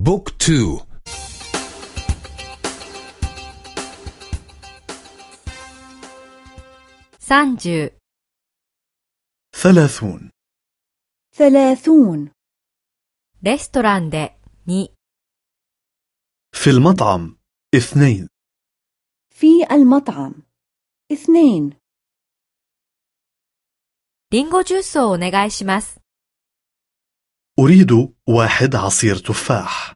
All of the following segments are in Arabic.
بوك تو 30 ثلاثون ثلاثون レストランで2 في المطعم اثنين في المطعم اثنين リンゴジュースをお願いします。 أريد واحد عصير تفاح.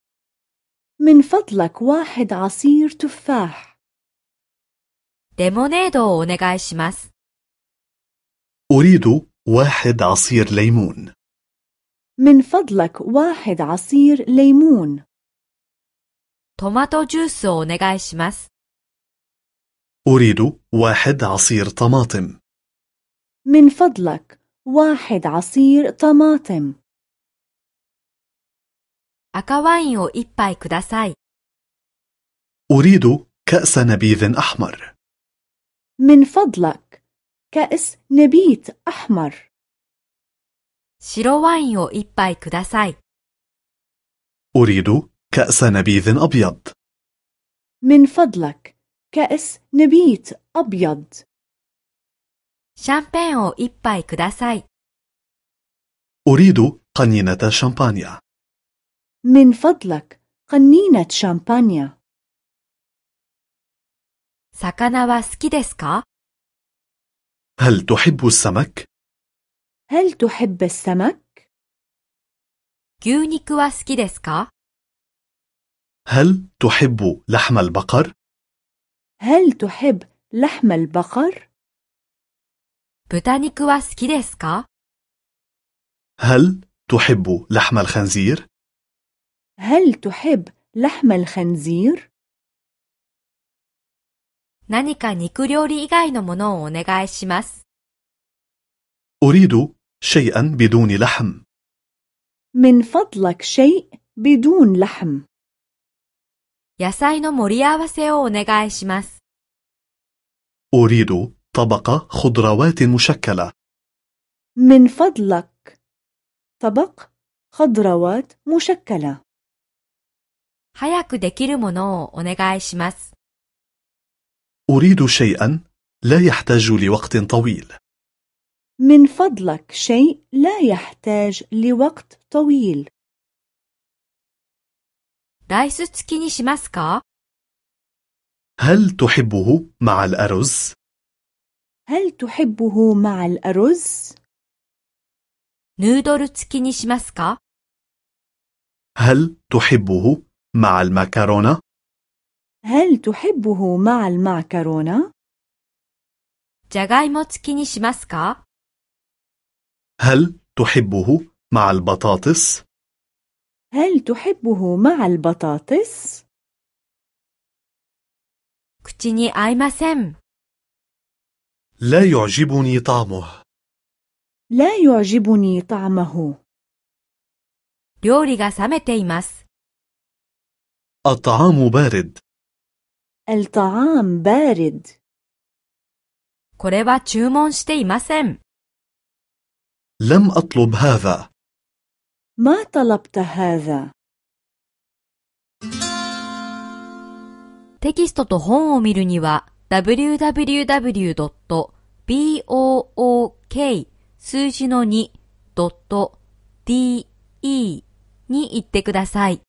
من فضلك واحد عصير تفاح. 레모네이드 오네가이시마스. أريد واحد عصير ليمون. من فضلك واحد عصير ليمون. 토마토 جوس 오네가이시마스. أريد واحد عصير طماطم. من فضلك واحد عصير طماطم. 赤ワインを一杯ください。 أريد كأس نبيذ أحمر من فضلك كأس نبيت أحمر 白ワインを一杯ください。 أريد كأس نبيذ أبيض من فضلك كأس نبيت أبيض シャンペーンを一杯ください。 أريد قنينة شامبانيا من فضلك قنينة شامبانيا 魚は好きですか هل تحب السمك؟ هل تحب السمك؟ 牛肉は好きですか هل تحب لحم البقر؟ هل تحب لحم البقر؟ 豚肉は好きですか هل تحب لحم الخنزير؟ هل تحب لحم الخنزير؟ 何か肉料理以外のものをお願いします。 أريد شيئا بدون لحم من فضلك شيء بدون لحم 野菜の盛り合わせをお願いします。 أريد طبق خضروات مشكلة من فضلك طبق خضروات مشكلة 早くできるものをお願いします。 أريد شيئا لا يحتاج لوقت طويل من فضلك شيء لا يحتاج لوقت طويل ライス付きにしますか هل تحبه مع الأرز؟ هل تحبه مع الأرز؟ ヌードル付きにしますか هل تحبه مع المكرونة؟ هل تحبه مع المعكرونة؟ じゃがいも付きにしますか هل تحبه مع البطاطس؟ هل تحبه مع البطاطس؟ 口に合いません。 لا يعجبني طعمه لا يعجبني طعمه 料理が冷めています。 الطعام بارد الطعام بارد これは注文していません。 لم أطلب هذا ما طلبت هذا テキストと本を見るには www.book 数字の 2.de に行ってください。